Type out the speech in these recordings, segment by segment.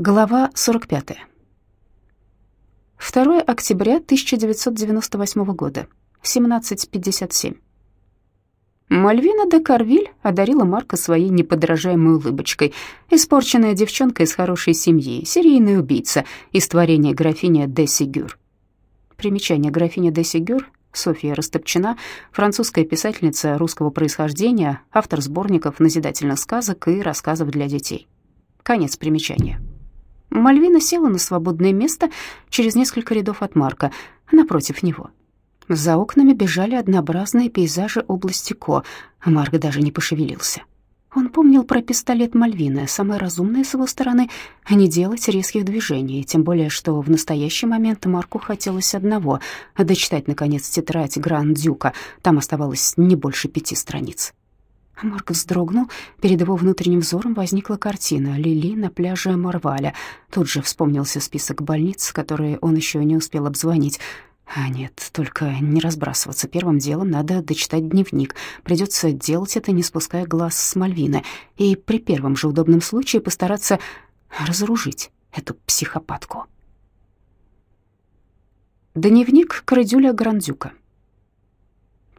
Глава 45. 2 октября 1998 года, 17.57. Мальвина де Карвиль одарила Марка своей неподражаемой улыбочкой. Испорченная девчонка из хорошей семьи, серийный убийца из творения графиня де Сигюр. Примечание графиня де Сигюр Софья Растопчина, французская писательница русского происхождения, автор сборников назидательных сказок и рассказов для детей. Конец примечания. Мальвина села на свободное место через несколько рядов от Марка, напротив него. За окнами бежали однообразные пейзажи области Ко, а Марк даже не пошевелился. Он помнил про пистолет Мальвины, самое разумное с его стороны — не делать резких движений, тем более что в настоящий момент Марку хотелось одного — дочитать, наконец, тетрадь Гранд-Дюка, там оставалось не больше пяти страниц. Марк вздрогнул. Перед его внутренним взором возникла картина Лили на пляже Марваля. Тут же вспомнился список больниц, которые он еще не успел обзвонить. А нет, только не разбрасываться. Первым делом надо дочитать дневник. Придется делать это, не спуская глаз с Мальвины. И при первом же удобном случае постараться разоружить эту психопатку. Дневник Крадюля Грандюка.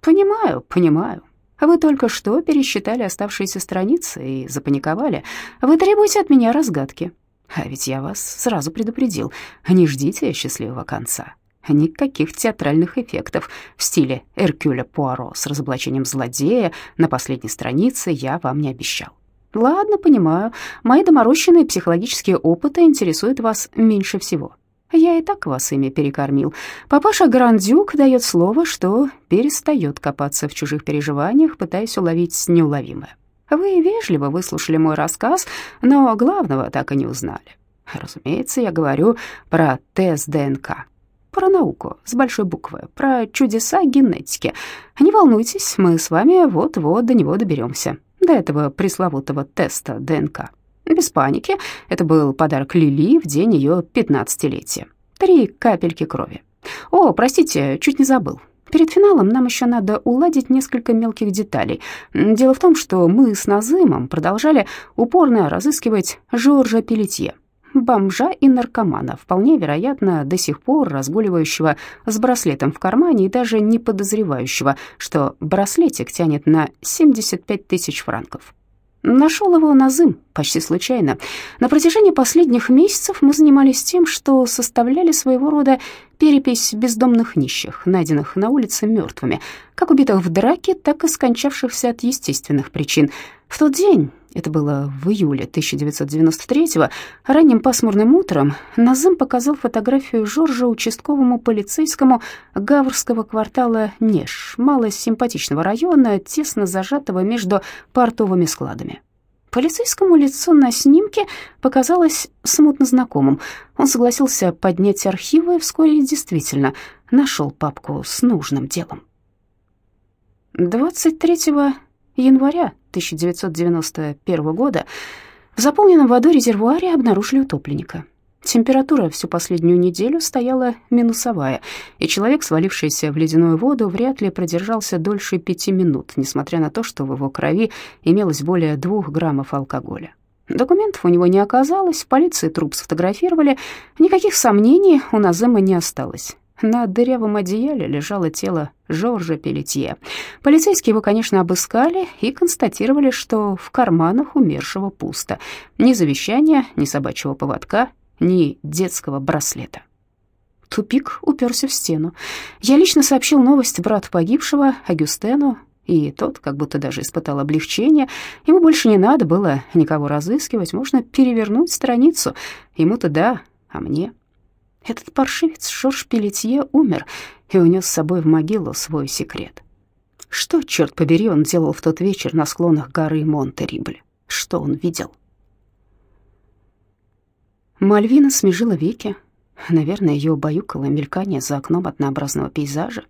«Понимаю, понимаю. Вы только что пересчитали оставшиеся страницы и запаниковали. Вы требуете от меня разгадки. А ведь я вас сразу предупредил. Не ждите счастливого конца. Никаких театральных эффектов в стиле Эркюля Пуаро с разоблачением злодея на последней странице я вам не обещал. Ладно, понимаю, мои доморощенные психологические опыты интересуют вас меньше всего. Я и так вас ими перекормил. Папаша Грандюк дает слово, что перестает копаться в чужих переживаниях, пытаясь уловить неуловимое. Вы вежливо выслушали мой рассказ, но главного так и не узнали. Разумеется, я говорю про тест ДНК, про науку с большой буквы, про чудеса генетики. Не волнуйтесь, мы с вами вот-вот до него доберемся, до этого пресловутого теста ДНК. Без паники, это был подарок Лили в день ее пятнадцатилетия. Три капельки крови. О, простите, чуть не забыл. Перед финалом нам еще надо уладить несколько мелких деталей. Дело в том, что мы с Назымом продолжали упорно разыскивать Жоржа Пелетье, бомжа и наркомана, вполне вероятно, до сих пор разгуливающего с браслетом в кармане и даже не подозревающего, что браслетик тянет на 75 тысяч франков. Нашел его Назым почти случайно. На протяжении последних месяцев мы занимались тем, что составляли своего рода перепись бездомных нищих, найденных на улице мертвыми, как убитых в драке, так и скончавшихся от естественных причин. В тот день это было в июле 1993-го, ранним пасмурным утром Назым показал фотографию Жоржа участковому полицейскому Гаврского квартала Неж, малосимпатичного района, тесно зажатого между портовыми складами. Полицейскому лицо на снимке показалось смутно знакомым. Он согласился поднять архивы и вскоре действительно нашел папку с нужным делом. 23 января 1991 года в заполненном водой резервуаре обнаружили утопленника. Температура всю последнюю неделю стояла минусовая, и человек, свалившийся в ледяную воду, вряд ли продержался дольше пяти минут, несмотря на то, что в его крови имелось более двух граммов алкоголя. Документов у него не оказалось, в полиции труп сфотографировали, никаких сомнений у Назема не осталось. На дырявом одеяле лежало тело Жоржа Пелетье. Полицейские его, конечно, обыскали и констатировали, что в карманах умершего пусто. Ни завещания, ни собачьего поводка, ни детского браслета. Тупик уперся в стену. Я лично сообщил новость брату погибшего, Агюстену, и тот как будто даже испытал облегчение. Ему больше не надо было никого разыскивать, можно перевернуть страницу. Ему-то да, а мне... Этот паршивец Жорж Пелетье умер и унес с собой в могилу свой секрет. Что, черт побери, он делал в тот вечер на склонах горы Монте-Рибль? Что он видел? Мальвина смежила веки. Наверное, ее убаюкало мелькание за окном однообразного пейзажа.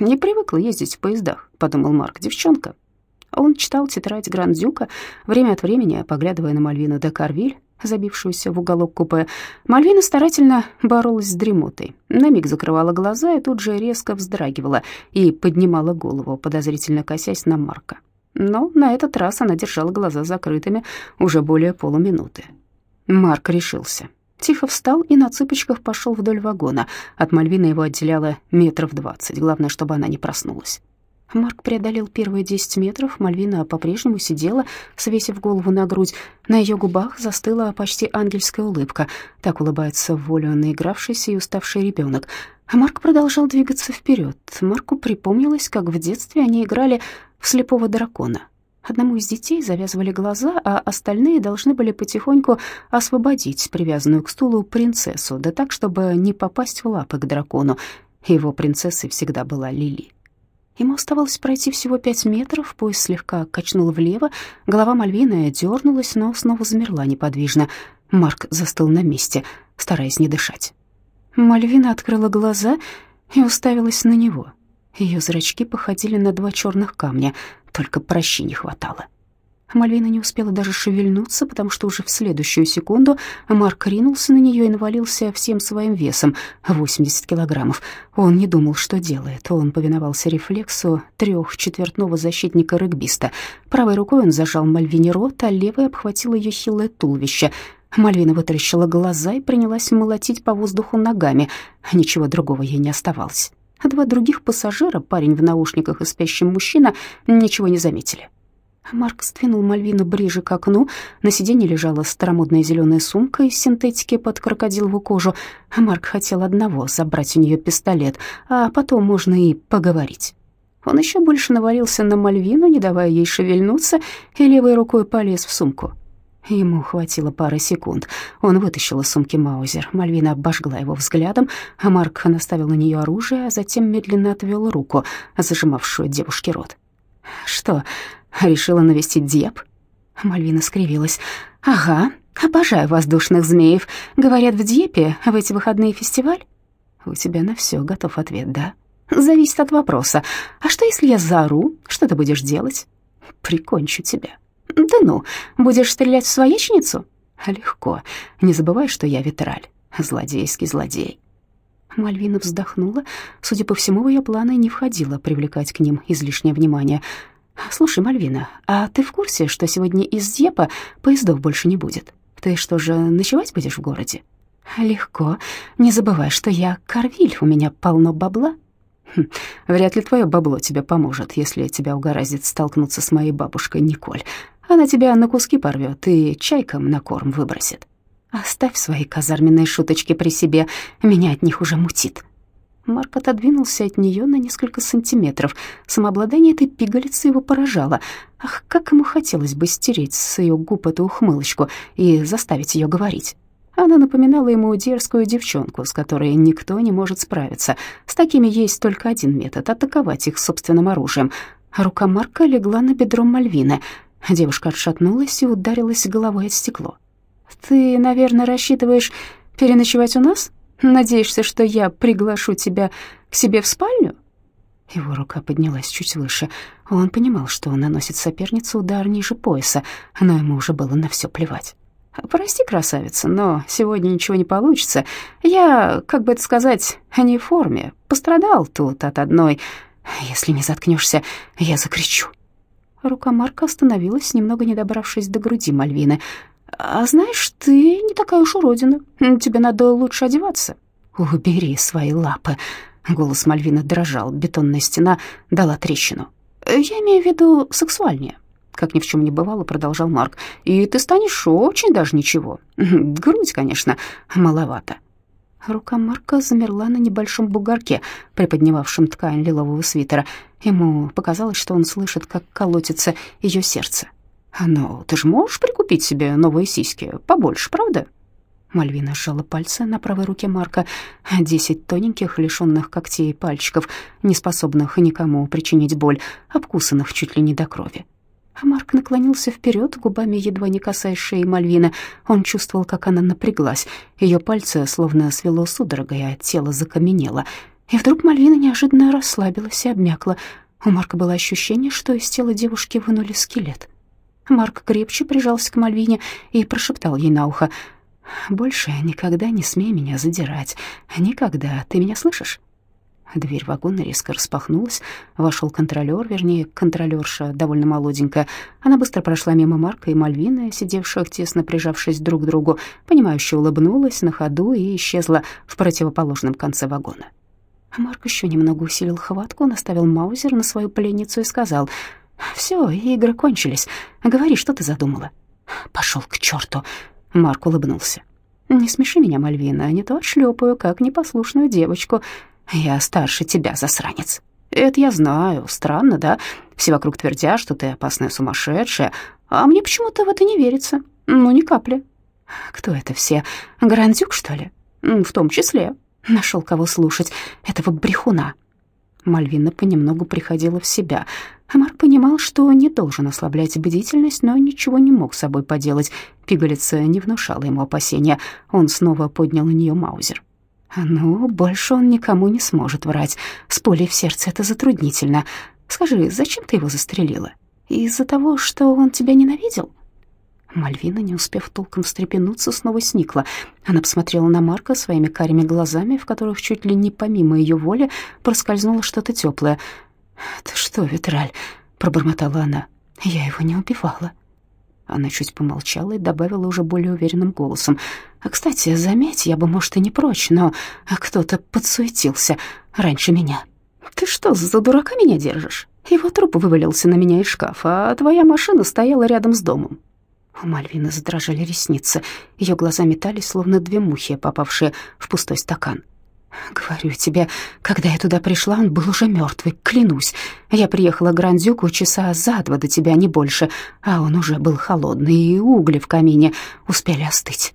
«Не привыкла ездить в поездах», — подумал Марк, — «девчонка». Он читал тетрадь Грандзюка, время от времени поглядывая на Мальвину де Карвиль, забившуюся в уголок купе. Мальвина старательно боролась с дремотой. На миг закрывала глаза и тут же резко вздрагивала и поднимала голову, подозрительно косясь на Марка. Но на этот раз она держала глаза закрытыми уже более полуминуты. Марк решился. Тихо встал и на цыпочках пошел вдоль вагона. От Мальвины его отделяло метров двадцать. Главное, чтобы она не проснулась. Марк преодолел первые десять метров. Мальвина по-прежнему сидела, свесив голову на грудь. На ее губах застыла почти ангельская улыбка. Так улыбается волю наигравшийся и уставший ребенок. Марк продолжал двигаться вперед. Марку припомнилось, как в детстве они играли в слепого дракона. Одному из детей завязывали глаза, а остальные должны были потихоньку освободить привязанную к стулу принцессу, да так, чтобы не попасть в лапы к дракону. Его принцессой всегда была Лили. Ему оставалось пройти всего пять метров, поезд слегка качнул влево, голова Мальвины дернулась, но снова замерла неподвижно. Марк застыл на месте, стараясь не дышать. Мальвина открыла глаза и уставилась на него. Ее зрачки походили на два черных камня, только прощи не хватало. Мальвина не успела даже шевельнуться, потому что уже в следующую секунду Марк ринулся на нее и навалился всем своим весом — 80 килограммов. Он не думал, что делает. Он повиновался рефлексу трехчетвертного защитника-регбиста. Правой рукой он зажал Мальвине рот, а левой обхватил ее хилое туловище. Мальвина вытаращила глаза и принялась молотить по воздуху ногами. Ничего другого ей не оставалось. А два других пассажира, парень в наушниках и спящий мужчина, ничего не заметили. Марк сдвинул Мальвину ближе к окну. На сиденье лежала старомодная зеленая сумка из синтетики под крокодиловую кожу. Марк хотел одного — забрать у нее пистолет, а потом можно и поговорить. Он еще больше навалился на Мальвину, не давая ей шевельнуться, и левой рукой полез в сумку. Ему хватило пары секунд. Он вытащил из сумки Маузер. Мальвина обожгла его взглядом, а Марк наставил на нее оружие, а затем медленно отвел руку, зажимавшую девушке рот. «Что, решила навестить Дьеп?» Мальвина скривилась. «Ага, обожаю воздушных змеев. Говорят, в Дьепе в эти выходные фестиваль?» «У тебя на все готов ответ, да?» «Зависит от вопроса. А что, если я заору? Что ты будешь делать?» «Прикончу тебя». «Да ну, будешь стрелять в свояченицу?» «Легко. Не забывай, что я Витраль, злодейский злодей». Мальвина вздохнула. Судя по всему, в ее планы не входило привлекать к ним излишнее внимание. «Слушай, Мальвина, а ты в курсе, что сегодня из Дьепа поездов больше не будет? Ты что же, ночевать будешь в городе?» «Легко. Не забывай, что я Карвиль, у меня полно бабла». Хм, «Вряд ли твое бабло тебе поможет, если тебя угораздит столкнуться с моей бабушкой Николь. Она тебя на куски порвет и чайкам на корм выбросит». «Оставь свои казарменные шуточки при себе, меня от них уже мутит». Марк отодвинулся от нее на несколько сантиметров. Самообладание этой пигалицы его поражало. Ах, как ему хотелось бы стереть с ее губ эту ухмылочку и заставить ее говорить. Она напоминала ему дерзкую девчонку, с которой никто не может справиться. С такими есть только один метод — атаковать их собственным оружием. Рука Марка легла на бедро Мальвины. Девушка отшатнулась и ударилась головой от стекло. «Ты, наверное, рассчитываешь переночевать у нас?» Надеешься, что я приглашу тебя к себе в спальню?» Его рука поднялась чуть выше. Он понимал, что он наносит сопернице удар ниже пояса, но ему уже было на все плевать. «Прости, красавица, но сегодня ничего не получится. Я, как бы это сказать, не в форме. Пострадал тут от одной. Если не заткнешься, я закричу». Рука Марка остановилась, немного не добравшись до груди Мальвины. «А знаешь, ты не такая уж уродина. Тебе надо лучше одеваться». «Убери свои лапы». Голос Мальвины дрожал, бетонная стена дала трещину. «Я имею в виду сексуальнее», — как ни в чем не бывало, продолжал Марк. «И ты станешь очень даже ничего. Грудь, конечно, маловато». Рука Марка замерла на небольшом бугорке, приподнимавшем ткань лилового свитера. Ему показалось, что он слышит, как колотится ее сердце. «Ну, ты же можешь прикупить себе новые сиськи? Побольше, правда?» Мальвина сжала пальцы на правой руке Марка. Десять тоненьких, лишенных когтей пальчиков, не способных никому причинить боль, обкусанных чуть ли не до крови. Марк наклонился вперед, губами едва не касаясь шеи Мальвины. Он чувствовал, как она напряглась. Ее пальцы словно свело судорогой, а тело закаменело. И вдруг Мальвина неожиданно расслабилась и обмякла. У Марка было ощущение, что из тела девушки вынули скелет. Марк крепче прижался к Мальвине и прошептал ей на ухо. «Больше никогда не смей меня задирать. Никогда. Ты меня слышишь?» Дверь вагона резко распахнулась. Вошел контролер, вернее, контролерша, довольно молоденькая. Она быстро прошла мимо Марка и Мальвины, сидевших тесно прижавшись друг к другу, понимающе улыбнулась на ходу и исчезла в противоположном конце вагона. Марк еще немного усилил хватку, наставил маузер на свою пленницу и сказал, «Все, игры кончились. Говори, что ты задумала?» «Пошел к черту!» Марк улыбнулся. «Не смеши меня, Мальвина, не то отшлепаю, как непослушную девочку. Я старше тебя, засранец». «Это я знаю. Странно, да? Все вокруг твердят, что ты опасная сумасшедшая, а мне почему-то в это не верится. Ну, ни капли». «Кто это все? Грандюк, что ли?» «В том числе. Нашел кого слушать. Этого брехуна». Мальвина понемногу приходила в себя. Амар понимал, что не должен ослаблять бдительность, но ничего не мог с собой поделать. Пигалица не внушала ему опасения. Он снова поднял на нее маузер. «Ну, больше он никому не сможет врать. С пулей в сердце это затруднительно. Скажи, зачем ты его застрелила? Из-за того, что он тебя ненавидел?» Мальвина, не успев толком встрепенуться, снова сникла. Она посмотрела на Марка своими карими глазами, в которых чуть ли не помимо ее воли проскользнуло что-то теплое. «Ты что, Витраль?» — пробормотала она. «Я его не убивала». Она чуть помолчала и добавила уже более уверенным голосом. «А, кстати, заметь, я бы, может, и не прочь, но кто-то подсуетился раньше меня». «Ты что, за дурака меня держишь? Его труп вывалился на меня из шкафа, а твоя машина стояла рядом с домом. У Мальвины задрожали ресницы. Ее глаза метались, словно две мухи, попавшие в пустой стакан. «Говорю тебе, когда я туда пришла, он был уже мертвый, клянусь. Я приехала к Грандюку часа за два до тебя, не больше, а он уже был холодный, и угли в камине успели остыть».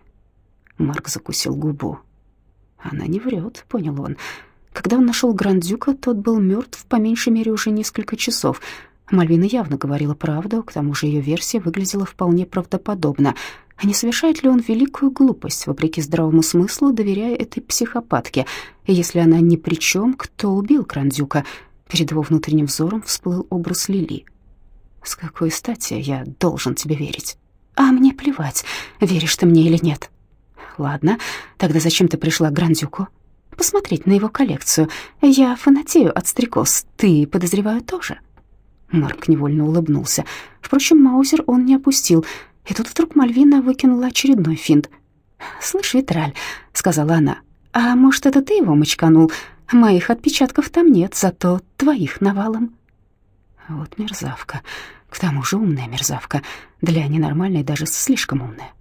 Марк закусил губу. «Она не врет», — понял он. Когда он нашел Грандюка, тот был мертв по меньшей мере уже несколько часов — Мальвина явно говорила правду, к тому же ее версия выглядела вполне правдоподобно. А не совершает ли он великую глупость, вопреки здравому смыслу, доверяя этой психопатке? Если она ни при чем, кто убил Крандюка? Перед его внутренним взором всплыл образ Лили. «С какой стати я должен тебе верить?» «А мне плевать, веришь ты мне или нет». «Ладно, тогда зачем ты пришла к Грандюку?» «Посмотреть на его коллекцию. Я фанатею от стрекоз. Ты, подозреваю, тоже?» Марк невольно улыбнулся. Впрочем, Маузер он не опустил. И тут вдруг Мальвина выкинула очередной финт. «Слышь, Витраль», — сказала она, — «а может, это ты его мочканул? Моих отпечатков там нет, зато твоих навалом». Вот мерзавка. К тому же умная мерзавка. Для ненормальной даже слишком умная.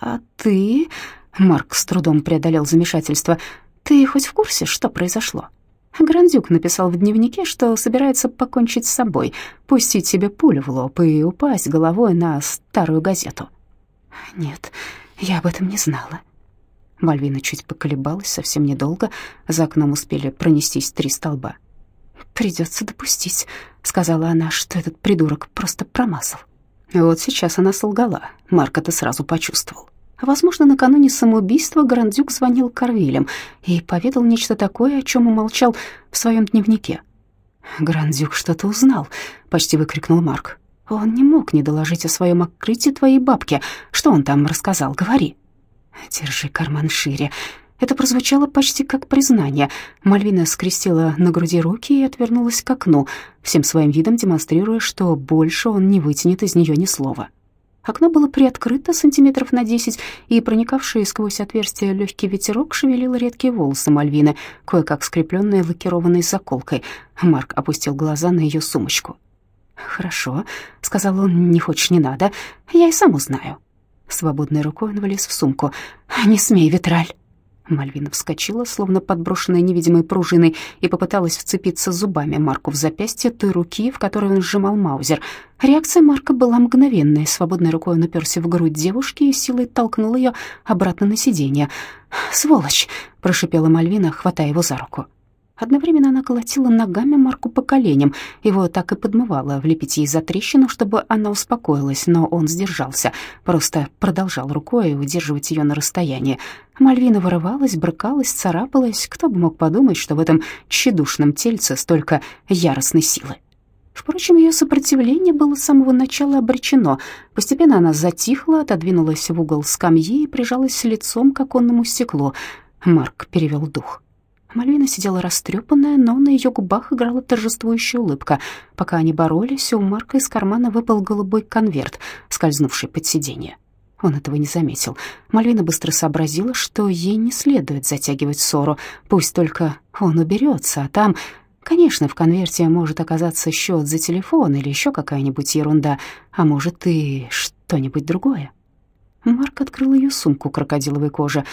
«А ты...» — Марк с трудом преодолел замешательство. «Ты хоть в курсе, что произошло?» Грандюк написал в дневнике, что собирается покончить с собой, пустить себе пулю в лоб и упасть головой на старую газету. Нет, я об этом не знала. Мальвина чуть поколебалась, совсем недолго. За окном успели пронестись три столба. «Придется допустить», — сказала она, — «что этот придурок просто промазал». Вот сейчас она солгала. Марк это сразу почувствовал. Возможно, накануне самоубийства Грандюк звонил Карвилем и поведал нечто такое, о чем умолчал в своем дневнике. «Грандюк что-то узнал», — почти выкрикнул Марк. «Он не мог не доложить о своем открытии твоей бабке. Что он там рассказал? Говори». «Держи карман шире». Это прозвучало почти как признание. Мальвина скрестила на груди руки и отвернулась к окну, всем своим видом демонстрируя, что больше он не вытянет из нее ни слова. Окно было приоткрыто сантиметров на десять, и проникавший сквозь отверстие легкий ветерок шевелил редкие волосы Мальвины, кое-как скрепленные лакированной заколкой. Марк опустил глаза на ее сумочку. «Хорошо», — сказал он, — «не хочешь, не надо. Я и сам узнаю». Свободной рукой он влез в сумку. «Не смей, Витраль». Мальвина вскочила, словно подброшенная невидимой пружиной, и попыталась вцепиться зубами Марку в запястье той руки, в которой он сжимал маузер. Реакция Марка была мгновенной. Свободной рукой он уперся в грудь девушки и силой толкнул ее обратно на сиденье. «Сволочь!» — прошипела Мальвина, хватая его за руку. Одновременно она колотила ногами Марку по коленям. Его так и подмывало влепить ей за трещину, чтобы она успокоилась, но он сдержался, просто продолжал рукой удерживать ее на расстоянии. Мальвина вырывалась, брыкалась, царапалась. Кто бы мог подумать, что в этом тщедушном тельце столько яростной силы. Впрочем, ее сопротивление было с самого начала обречено. Постепенно она затихла, отодвинулась в угол скамьи и прижалась лицом к оконному стеклу. Марк перевел дух. Мальвина сидела растрепанная, но на ее губах играла торжествующая улыбка. Пока они боролись, у Марка из кармана выпал голубой конверт, скользнувший под сиденье. Он этого не заметил. Мальвина быстро сообразила, что ей не следует затягивать ссору. Пусть только он уберется, а там... Конечно, в конверте может оказаться счет за телефон или еще какая-нибудь ерунда, а может и что-нибудь другое. Марк открыл ее сумку крокодиловой кожи.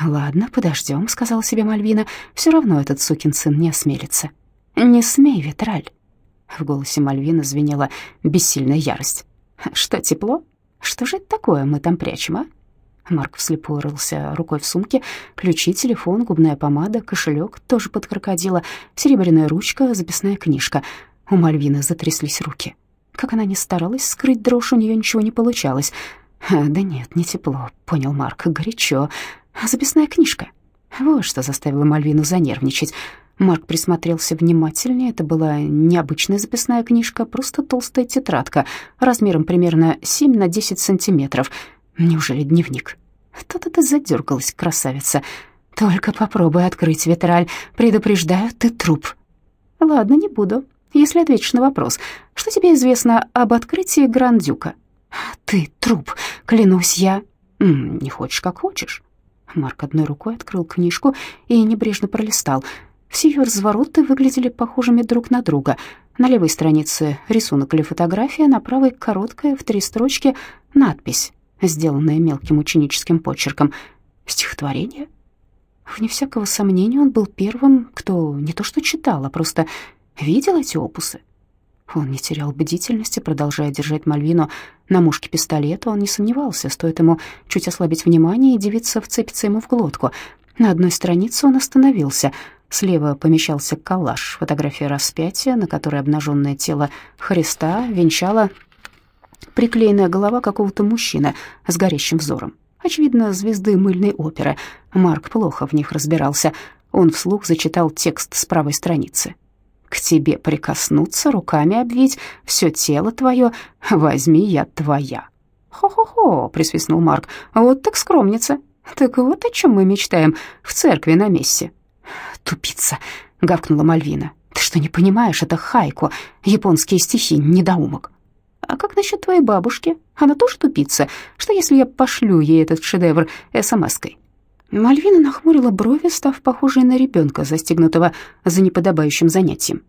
«Ладно, подождем», — сказала себе Мальвина. «Все равно этот сукин сын не осмелится». «Не смей, Витраль!» В голосе Мальвины звенела бессильная ярость. «Что, тепло? Что же это такое мы там прячем, а?» Марк вслепую рылся рукой в сумке. Ключи, телефон, губная помада, кошелек тоже под крокодила, серебряная ручка, записная книжка. У Мальвины затряслись руки. Как она ни старалась скрыть дрожь, у нее ничего не получалось. «Да нет, не тепло», — понял Марк, — «горячо. Записная книжка». Вот что заставило Мальвину занервничать. Марк присмотрелся внимательнее. Это была необычная записная книжка, просто толстая тетрадка, размером примерно 7 на 10 сантиметров. Неужели дневник? То-то ты задергалась, красавица. Только попробуй открыть витраль. Предупреждаю, ты труп. Ладно, не буду. Если ответишь на вопрос, что тебе известно об открытии Грандюка? Ты труп, клянусь я. Не хочешь, как хочешь. Марк одной рукой открыл книжку и небрежно пролистал. Все ее развороты выглядели похожими друг на друга. На левой странице рисунок или фотография, на правой короткая в три строчки надпись, сделанная мелким ученическим почерком. Стихотворение? Вне всякого сомнения, он был первым, кто не то что читал, а просто видел эти опусы. Он не терял бдительности, продолжая держать Мальвину на мушке пистолета. Он не сомневался, стоит ему чуть ослабить внимание, и девица вцепится ему в глотку. На одной странице он остановился. Слева помещался коллаж, фотография распятия, на которой обнаженное тело Христа венчала приклеенная голова какого-то мужчины с горящим взором. Очевидно, звезды мыльной оперы. Марк плохо в них разбирался. Он вслух зачитал текст с правой страницы к тебе прикоснуться, руками обвить, все тело твое, возьми я твоя». «Хо-хо-хо», — присвистнул Марк, — «вот так скромница. Так вот о чем мы мечтаем в церкви на мессе». «Тупица», — гавкнула Мальвина. «Ты что, не понимаешь, это хайку, японские стихи, недоумок». «А как насчет твоей бабушки? Она тоже тупица? Что, если я пошлю ей этот шедевр смс-кой?» Мальвина нахмурила брови, став похожей на ребенка, застегнутого за неподобающим занятием.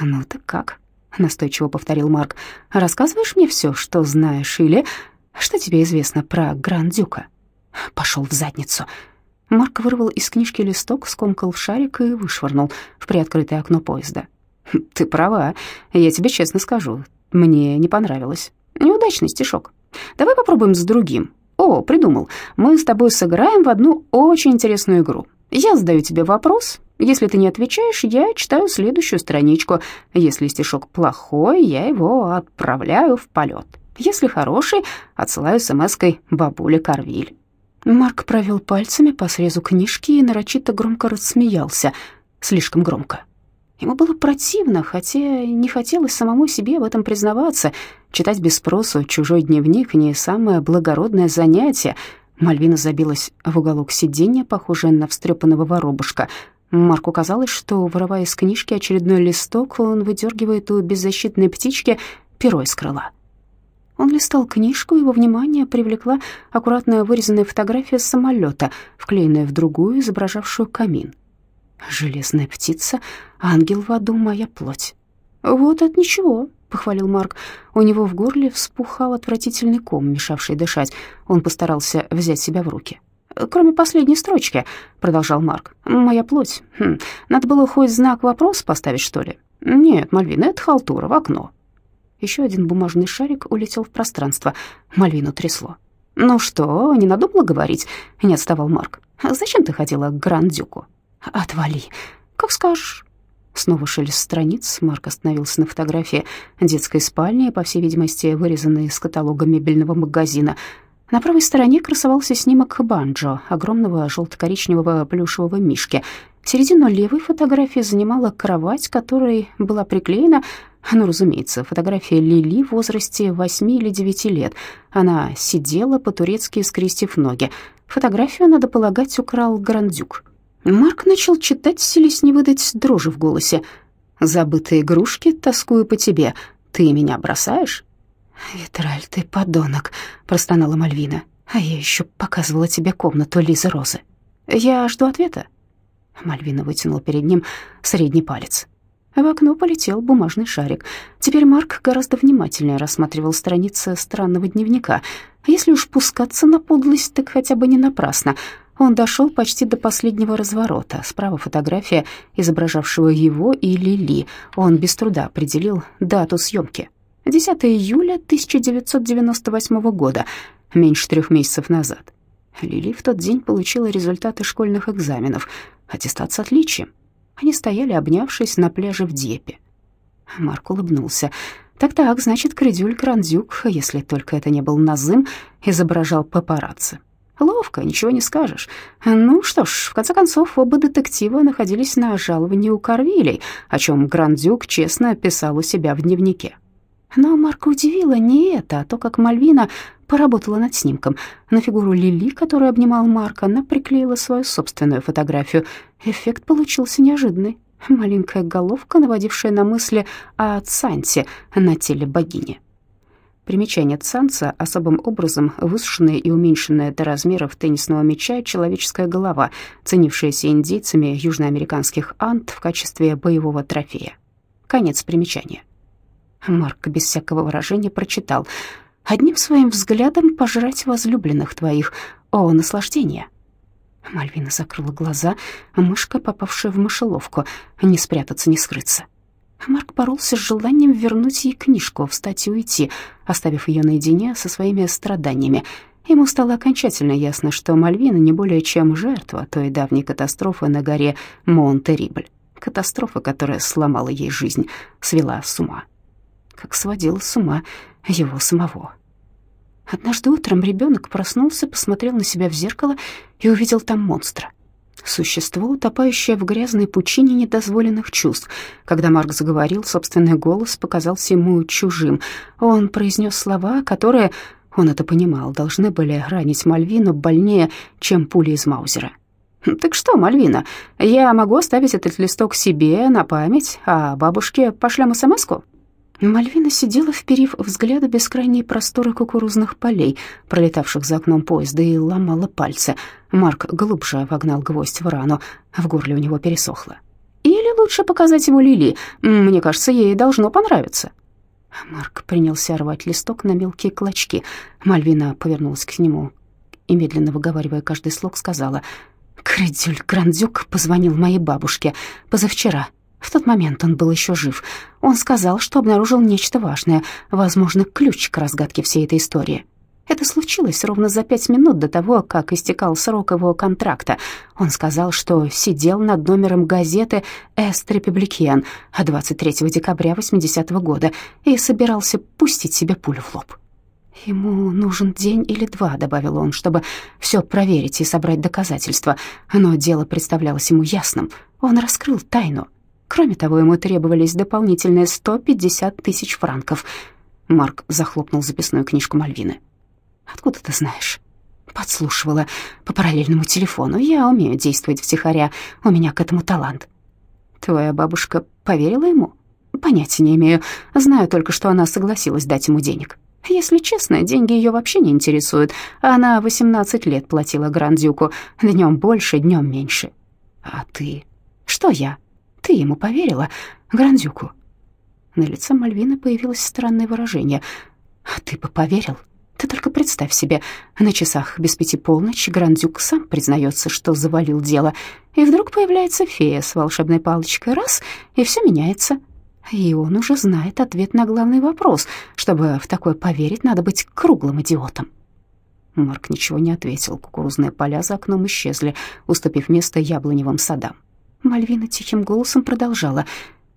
«Ну так как?» — настойчиво повторил Марк. «Рассказываешь мне все, что знаешь, или что тебе известно про Грандюка?» «Пошел в задницу!» Марк вырвал из книжки листок, скомкал в шарик и вышвырнул в приоткрытое окно поезда. «Ты права, я тебе честно скажу. Мне не понравилось. Неудачный стишок. Давай попробуем с другим. «О, придумал. Мы с тобой сыграем в одну очень интересную игру. Я задаю тебе вопрос. Если ты не отвечаешь, я читаю следующую страничку. Если стишок плохой, я его отправляю в полет. Если хороший, отсылаю смс-кой бабуле Карвиль». Марк провел пальцами по срезу книжки и нарочито громко рассмеялся. Слишком громко. Ему было противно, хотя не хотелось самому себе в этом признаваться. Читать без спросу чужой дневник — не самое благородное занятие. Мальвина забилась в уголок сиденья, похожая на встрепанного воробушка. Марку казалось, что, вырывая из книжки очередной листок, он выдергивает у беззащитной птички перо из крыла. Он листал книжку, его внимание привлекла аккуратная вырезанная фотография самолета, вклеенная в другую, изображавшую камин. «Железная птица, ангел в аду, моя плоть». «Вот от ничего», — похвалил Марк. У него в горле вспухал отвратительный ком, мешавший дышать. Он постарался взять себя в руки. «Кроме последней строчки», — продолжал Марк. «Моя плоть. Хм, надо было хоть знак вопрос поставить, что ли?» «Нет, Мальвина, это халтура, в окно». Еще один бумажный шарик улетел в пространство. Мальвину трясло. «Ну что, не надумала говорить?» — не отставал Марк. «Зачем ты ходила к Грандюку?» «Отвали, как скажешь». Снова шелест страниц. Марк остановился на фотографии детской спальни, по всей видимости, вырезанной из каталога мебельного магазина. На правой стороне красовался снимок банджо, огромного желто-коричневого плюшевого мишки. Середину левой фотографии занимала кровать, которой была приклеена, ну, разумеется, фотография Лили в возрасте 8 или 9 лет. Она сидела по-турецки, скрестив ноги. Фотографию, надо полагать, украл Грандюк. Марк начал читать, селись не выдать дрожи в голосе. «Забытые игрушки, тоскую по тебе. Ты меня бросаешь?» «Витраль, ты подонок», — простонала Мальвина. «А я еще показывала тебе комнату Лизы Розы». «Я жду ответа». Мальвина вытянула перед ним средний палец. В окно полетел бумажный шарик. Теперь Марк гораздо внимательнее рассматривал страницы странного дневника. Если уж пускаться на подлость, так хотя бы не напрасно — он дошел почти до последнего разворота. Справа фотография, изображавшего его и Лили. Он без труда определил дату съемки. 10 июля 1998 года, меньше трех месяцев назад. Лили в тот день получила результаты школьных экзаменов, аттестат с отличием. Они стояли, обнявшись на пляже в Дьепе. Марк улыбнулся. Так-так, значит, Кридюль Грандюк, если только это не был Назым, изображал папарацци. Ловко, ничего не скажешь. Ну что ж, в конце концов, оба детектива находились на жаловании у Карвилей, о чем Грандюк честно писал у себя в дневнике. Но Марка удивило не это, а то, как Мальвина поработала над снимком. На фигуру Лили, которая обнимал Марка, она приклеила свою собственную фотографию. Эффект получился неожиданный. Маленькая головка, наводившая на мысли о Цанте на теле богини. Примечание Цанца — особым образом высушенная и уменьшенная до размеров теннисного мяча человеческая голова, ценившаяся индейцами южноамериканских ант в качестве боевого трофея. Конец примечания. Марк без всякого выражения прочитал. «Одним своим взглядом пожрать возлюбленных твоих. О, наслаждение!» Мальвина закрыла глаза, мышка, попавшая в мышеловку. Не спрятаться, не скрыться. Марк боролся с желанием вернуть ей книжку, встать и уйти, оставив ее наедине со своими страданиями. Ему стало окончательно ясно, что Мальвина не более чем жертва той давней катастрофы на горе Монтерибль. Катастрофа, которая сломала ей жизнь, свела с ума. Как сводила с ума его самого. Однажды утром ребенок проснулся, посмотрел на себя в зеркало и увидел там монстра. Существо, утопающее в грязной пучине недозволенных чувств. Когда Марк заговорил, собственный голос показался ему чужим. Он произнес слова, которые, он это понимал, должны были ранить Мальвину больнее, чем пули из Маузера. «Так что, Мальвина, я могу оставить этот листок себе на память, а бабушке пошлем смс-ку?» Мальвина сидела, вперив взгляды бескрайние просторы кукурузных полей, пролетавших за окном поезда, и ломала пальцы. Марк глубже вогнал гвоздь в рану, в горле у него пересохло. «Или лучше показать ему Лили, мне кажется, ей должно понравиться». Марк принялся рвать листок на мелкие клочки. Мальвина повернулась к нему и, медленно выговаривая каждый слог, сказала... «Крыдюль Грандюк позвонил моей бабушке позавчера. В тот момент он был еще жив. Он сказал, что обнаружил нечто важное, возможно, ключ к разгадке всей этой истории. Это случилось ровно за пять минут до того, как истекал срок его контракта. Он сказал, что сидел над номером газеты «Эст Републикен» 23 декабря 80 -го года и собирался пустить себе пулю в лоб. «Ему нужен день или два», — добавил он, «чтобы все проверить и собрать доказательства». Но дело представлялось ему ясным. Он раскрыл тайну. Кроме того, ему требовались дополнительные 150 тысяч франков. Марк захлопнул записную книжку Мальвины. «Откуда ты знаешь?» «Подслушивала по параллельному телефону. Я умею действовать втихаря, у меня к этому талант». «Твоя бабушка поверила ему?» «Понятия не имею. Знаю только, что она согласилась дать ему денег». Если честно, деньги ее вообще не интересуют. Она 18 лет платила Грандюку, днем больше, днем меньше. А ты? Что я? Ты ему поверила, Грандюку?» На лице Мальвины появилось странное выражение. «А ты бы поверил? Ты только представь себе, на часах без пяти полночь Грандюк сам признается, что завалил дело, и вдруг появляется фея с волшебной палочкой, раз, и все меняется». И он уже знает ответ на главный вопрос. Чтобы в такое поверить, надо быть круглым идиотом. Марк ничего не ответил. Кукурузные поля за окном исчезли, уступив место яблоневым садам. Мальвина тихим голосом продолжала.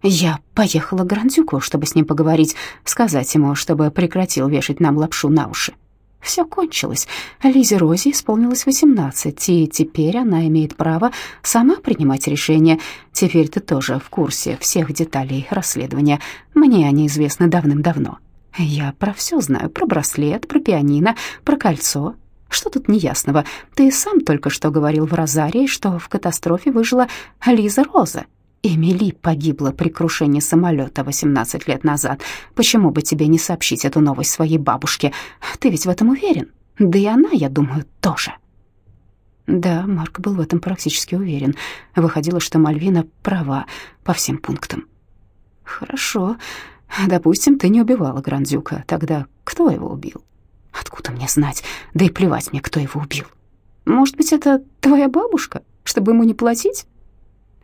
«Я поехала к Грандюку, чтобы с ним поговорить, сказать ему, чтобы прекратил вешать нам лапшу на уши. Все кончилось. Лизе Розе исполнилось восемнадцать, и теперь она имеет право сама принимать решения. Теперь ты тоже в курсе всех деталей расследования. Мне они известны давным-давно. Я про все знаю, про браслет, про пианино, про кольцо. Что тут неясного? Ты сам только что говорил в Розарии, что в катастрофе выжила Лиза Роза. Эмили погибла при крушении самолета 18 лет назад. Почему бы тебе не сообщить эту новость своей бабушке? Ты ведь в этом уверен? Да и она, я думаю, тоже. Да, Марк был в этом практически уверен. Выходило, что Мальвина права по всем пунктам. Хорошо. Допустим, ты не убивала Грандюка. Тогда кто его убил? Откуда мне знать? Да и плевать мне, кто его убил. Может быть, это твоя бабушка, чтобы ему не платить?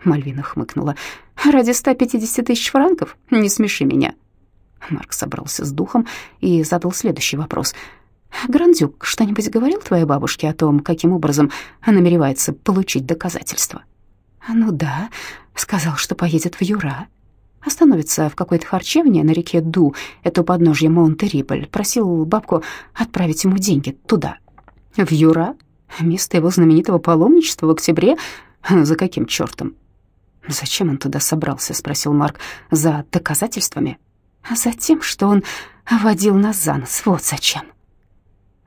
Мальвина хмыкнула. «Ради 150 тысяч франков? Не смеши меня». Марк собрался с духом и задал следующий вопрос. «Грандюк что-нибудь говорил твоей бабушке о том, каким образом намеревается получить доказательства?» «Ну да», — сказал, что поедет в Юра. Остановится в какой-то харчевне на реке Ду, это у подножья Монте-Рибль. Просил бабку отправить ему деньги туда. В Юра? Место его знаменитого паломничества в октябре? За каким чертом? «Зачем он туда собрался?» — спросил Марк. «За доказательствами?» «За тем, что он водил нас за нос. Вот зачем».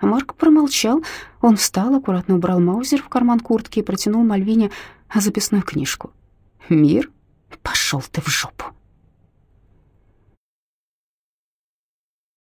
Марк промолчал. Он встал, аккуратно убрал маузер в карман куртки и протянул Мальвине записную книжку. «Мир? Пошел ты в жопу!»